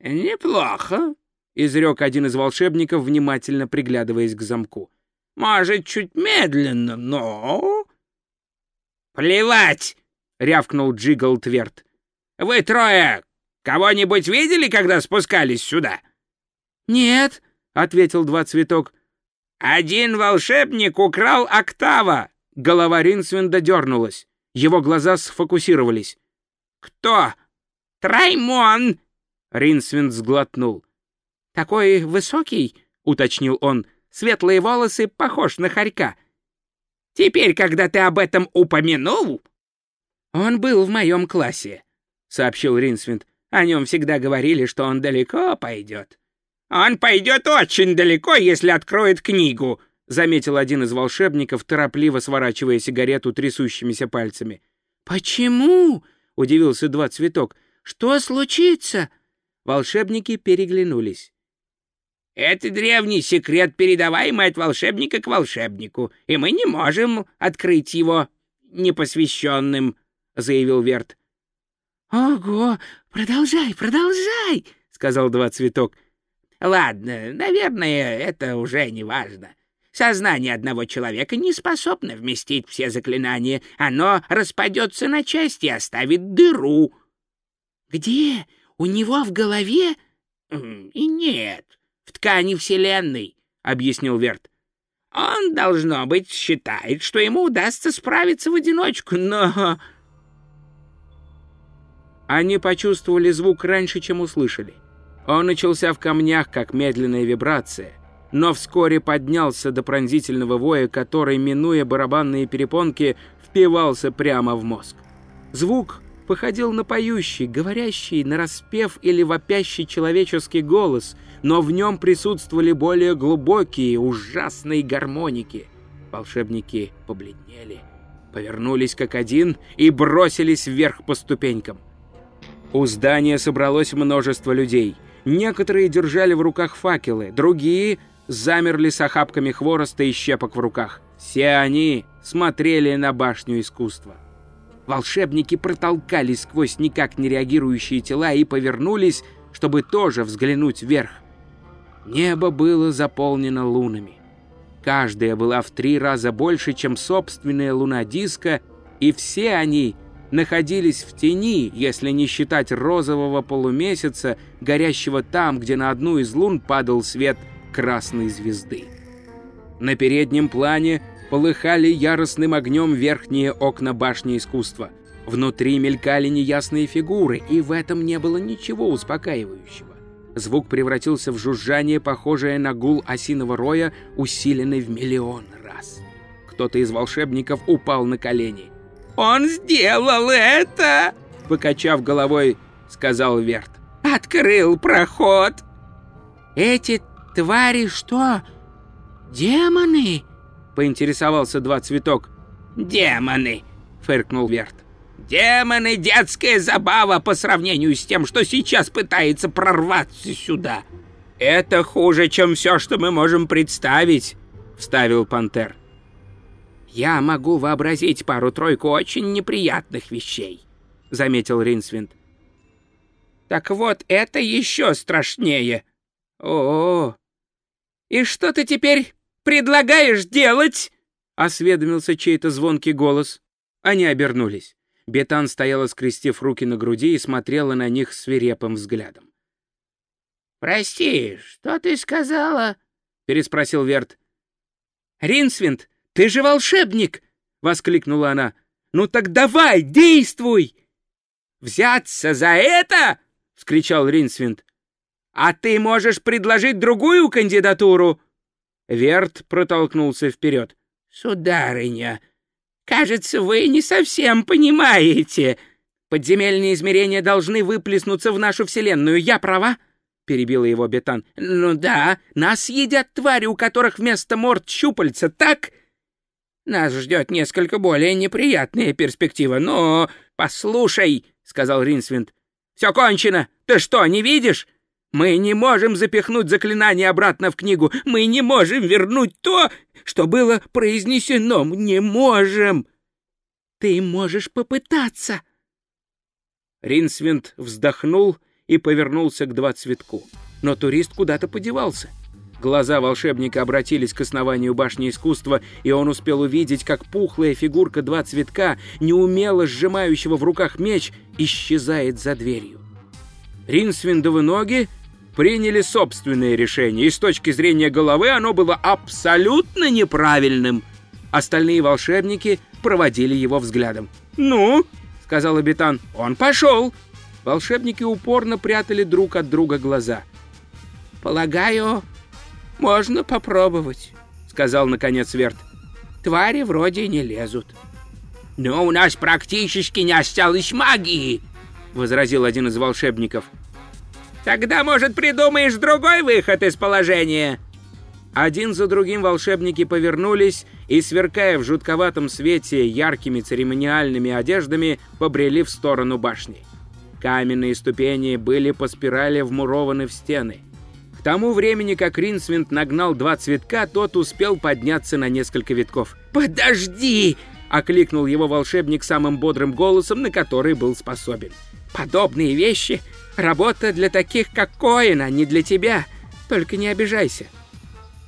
«Неплохо», — изрек один из волшебников, внимательно приглядываясь к замку. «Может, чуть медленно, но...» «Плевать!» — рявкнул Джигл Тверд. «Вы трое кого-нибудь видели, когда спускались сюда?» «Нет», — ответил два цветок. «Один волшебник украл октава!» Голова Ринсвинда дернулась. Его глаза сфокусировались. «Кто?» «Траймон!» Ринсвинд сглотнул. «Такой высокий?» — уточнил он. «Светлые волосы, похож на хорька». «Теперь, когда ты об этом упомянул...» «Он был в моем классе», — сообщил Ринсвинд. «О нем всегда говорили, что он далеко пойдет». «Он пойдет очень далеко, если откроет книгу», — заметил один из волшебников, торопливо сворачивая сигарету трясущимися пальцами. «Почему?» — удивился два цветок. «Что случится?» Волшебники переглянулись. «Это древний секрет, передаваемый от волшебника к волшебнику, и мы не можем открыть его непосвященным», — заявил Верт. «Ого! Продолжай, продолжай!» — сказал два цветок. Ладно, наверное, это уже не важно. Сознание одного человека не способно вместить все заклинания. Оно распадется на части и оставит дыру. Где? У него в голове? И нет, в ткани Вселенной, — объяснил Верт. Он, должно быть, считает, что ему удастся справиться в одиночку, но... Они почувствовали звук раньше, чем услышали. — он начался в камнях, как медленная вибрация, но вскоре поднялся до пронзительного воя, который, минуя барабанные перепонки, впивался прямо в мозг. Звук походил на поющий, говорящий, нараспев или вопящий человеческий голос, но в нем присутствовали более глубокие, ужасные гармоники. Волшебники побледнели, повернулись как один и бросились вверх по ступенькам. У здания собралось множество людей — Некоторые держали в руках факелы, другие замерли с охапками хвороста и щепок в руках. Все они смотрели на башню искусства. Волшебники протолкались сквозь никак не реагирующие тела и повернулись, чтобы тоже взглянуть вверх. Небо было заполнено лунами. Каждая была в три раза больше, чем собственная луна диска, и все они — находились в тени, если не считать розового полумесяца, горящего там, где на одну из лун падал свет красной звезды. На переднем плане полыхали яростным огнем верхние окна башни искусства. Внутри мелькали неясные фигуры, и в этом не было ничего успокаивающего. Звук превратился в жужжание, похожее на гул осиного роя, усиленный в миллион раз. Кто-то из волшебников упал на колени – «Он сделал это!» — покачав головой, сказал Верт. «Открыл проход!» «Эти твари что, демоны?» — поинтересовался два цветок. «Демоны!» — фыркнул Верт. «Демоны — детская забава по сравнению с тем, что сейчас пытается прорваться сюда. Это хуже, чем все, что мы можем представить», — вставил Пантер. «Я могу вообразить пару-тройку очень неприятных вещей», — заметил Ринсвинд. «Так вот, это еще страшнее. О, -о, -о. И что ты теперь предлагаешь делать?» — осведомился чей-то звонкий голос. Они обернулись. Бетан стояла, скрестив руки на груди, и смотрела на них свирепым взглядом. «Прости, что ты сказала?» — переспросил Верт. «Ринсвинд, «Ты же волшебник!» — воскликнула она. «Ну так давай, действуй!» «Взяться за это?» — вскричал Ринсвинд. «А ты можешь предложить другую кандидатуру?» Верт протолкнулся вперед. «Сударыня, кажется, вы не совсем понимаете. Подземельные измерения должны выплеснуться в нашу Вселенную. Я права?» — перебила его Бетан. «Ну да, нас едят твари, у которых вместо морд щупальца, так?» Нас ждет несколько более неприятная перспектива, но... Послушай, — сказал Ринсвинд, — все кончено. Ты что, не видишь? Мы не можем запихнуть заклинание обратно в книгу. Мы не можем вернуть то, что было произнесено. Не можем. Ты можешь попытаться. Ринсвинд вздохнул и повернулся к два цветку. Но турист куда-то подевался. Глаза волшебника обратились к основанию башни искусства, и он успел увидеть, как пухлая фигурка два цветка, неумело сжимающего в руках меч, исчезает за дверью. Ринсвиндовы ноги приняли собственное решение, и с точки зрения головы оно было абсолютно неправильным. Остальные волшебники проводили его взглядом. «Ну?» — сказал обитан. «Он пошел!» Волшебники упорно прятали друг от друга глаза. «Полагаю, можно попробовать», — сказал наконец Верт. «Твари вроде не лезут». «Но у нас практически не осталось магии», — возразил один из волшебников. «Тогда, может, придумаешь другой выход из положения?» Один за другим волшебники повернулись и, сверкая в жутковатом свете яркими церемониальными одеждами, побрели в сторону башни. Каменные ступени были по спирали вмурованы в стены. К тому времени, как Ринсвинд нагнал два цветка, тот успел подняться на несколько витков. «Подожди!» — окликнул его волшебник самым бодрым голосом, на который был способен. «Подобные вещи — работа для таких, как Коин, а не для тебя. Только не обижайся».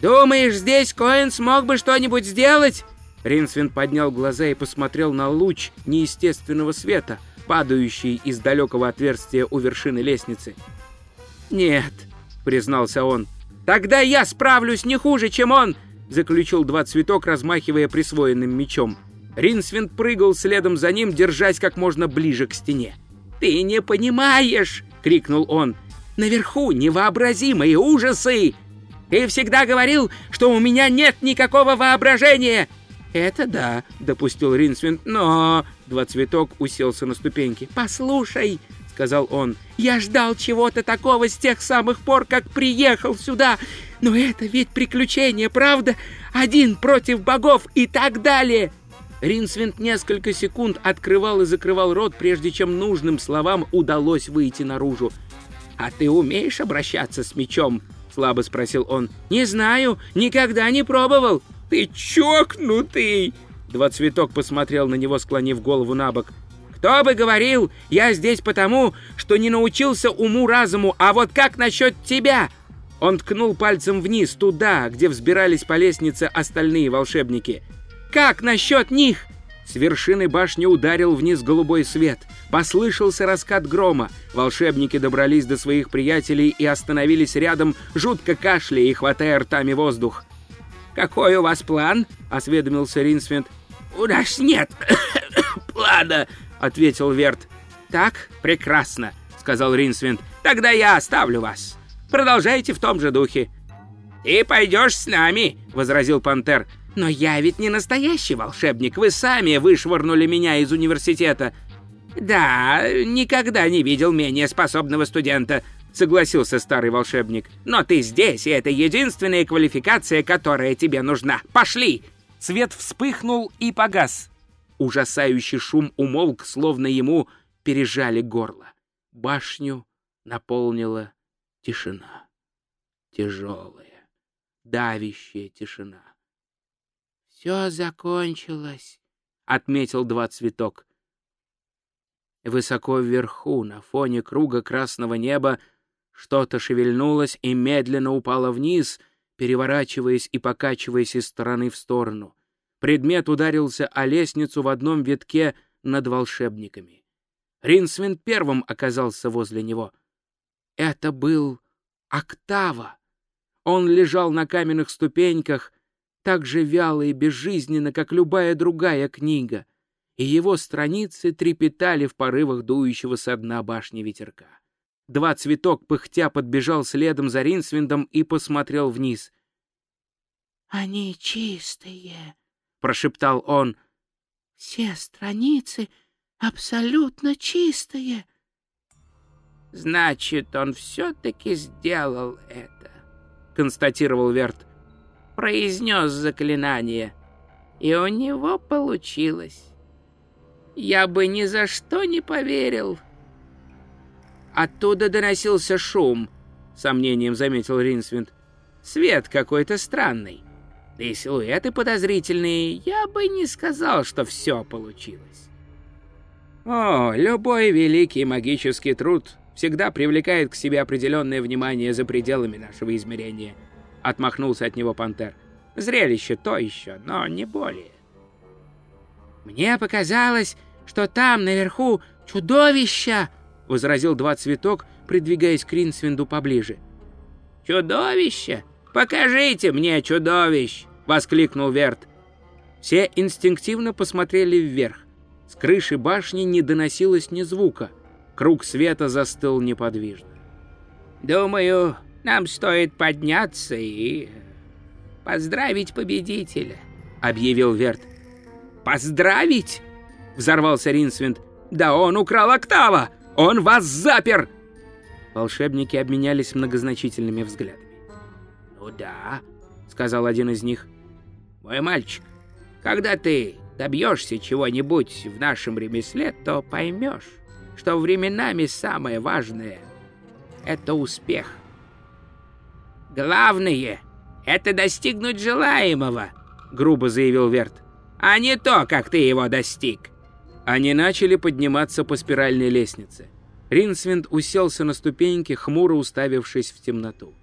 «Думаешь, здесь Коин смог бы что-нибудь сделать?» Ринсвинд поднял глаза и посмотрел на луч неестественного света — падающий из далекого отверстия у вершины лестницы. «Нет», — признался он. «Тогда я справлюсь не хуже, чем он!» — заключил два цветок, размахивая присвоенным мечом. Ринсвинд прыгал следом за ним, держась как можно ближе к стене. «Ты не понимаешь!» — крикнул он. «Наверху невообразимые ужасы! Ты всегда говорил, что у меня нет никакого воображения!» «Это да», — допустил Ринсвинд, — «но...» Два цветок уселся на ступеньки. «Послушай», — сказал он, — «я ждал чего-то такого с тех самых пор, как приехал сюда. Но это ведь приключение, правда? Один против богов и так далее». Ринсвинд несколько секунд открывал и закрывал рот, прежде чем нужным словам удалось выйти наружу. «А ты умеешь обращаться с мечом?» — слабо спросил он. «Не знаю, никогда не пробовал». «Ты чокнутый!» Два посмотрел на него, склонив голову на бок. «Кто бы говорил, я здесь потому, что не научился уму-разуму, а вот как насчет тебя?» Он ткнул пальцем вниз, туда, где взбирались по лестнице остальные волшебники. «Как насчет них?» С вершины башни ударил вниз голубой свет. Послышался раскат грома. Волшебники добрались до своих приятелей и остановились рядом, жутко кашляя и хватая ртами воздух. «Какой у вас план?» — осведомился Ринсвинд. «У нас нет плана», — ответил Верт. «Так, прекрасно», — сказал Ринсвинд. «Тогда я оставлю вас. Продолжайте в том же духе». «Ты пойдешь с нами», — возразил Пантер. «Но я ведь не настоящий волшебник. Вы сами вышвырнули меня из университета». «Да, никогда не видел менее способного студента», — согласился старый волшебник. «Но ты здесь, и это единственная квалификация, которая тебе нужна. Пошли!» Свет вспыхнул и погас. Ужасающий шум умолк, словно ему пережали горло. Башню наполнила тишина. Тяжелая, давящая тишина. «Все закончилось», — отметил два цветок. Высоко вверху, на фоне круга красного неба, что-то шевельнулось и медленно упало вниз, переворачиваясь и покачиваясь из стороны в сторону. Предмет ударился о лестницу в одном витке над волшебниками. Ринсвин первым оказался возле него. Это был Октава. Он лежал на каменных ступеньках, так же вяло и безжизненно, как любая другая книга, и его страницы трепетали в порывах дующего со дна башни ветерка. Два цветок пыхтя подбежал следом за Ринсвиндом и посмотрел вниз. «Они чистые», — прошептал он. «Все страницы абсолютно чистые». «Значит, он все-таки сделал это», — констатировал Верт. «Произнес заклинание, и у него получилось. Я бы ни за что не поверил». Оттуда доносился шум, сомнением заметил Ринсвинд. Свет какой-то странный. Да и силуэты подозрительные. Я бы не сказал, что все получилось. О, любой великий магический труд всегда привлекает к себе определенное внимание за пределами нашего измерения. Отмахнулся от него пантер. Зрелище то еще, но не более. Мне показалось, что там наверху чудовища, возразил два цветок, придвигаясь к Ринсвинду поближе. Чудовище? Покажите мне чудовищ! воскликнул Верт. Все инстинктивно посмотрели вверх. С крыши башни не доносилось ни звука. Круг света застыл неподвижно. «Думаю, нам стоит подняться и поздравить победителя», — объявил Верт. «Поздравить?» — взорвался Ринсвинд. «Да он украл Октава! Он вас запер!» Волшебники обменялись многозначительными взглядами. «Ну да», — сказал один из них. «Мой мальчик, когда ты добьешься чего-нибудь в нашем ремесле, то поймешь, что временами самое важное — это успех. Главное — это достигнуть желаемого, — грубо заявил Верт, — а не то, как ты его достиг. Они начали подниматься по спиральной лестнице. Ринсвинд уселся на ступеньки, хмуро уставившись в темноту.